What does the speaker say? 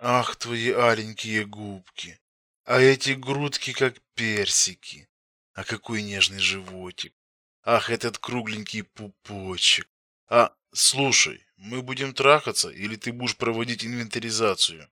Ах, твои аленькие губки. А эти грудки как персики. А какой нежный животик. Ах, этот кругленький пупочек. А, слушай, мы будем трахаться или ты будешь проводить инвентаризацию?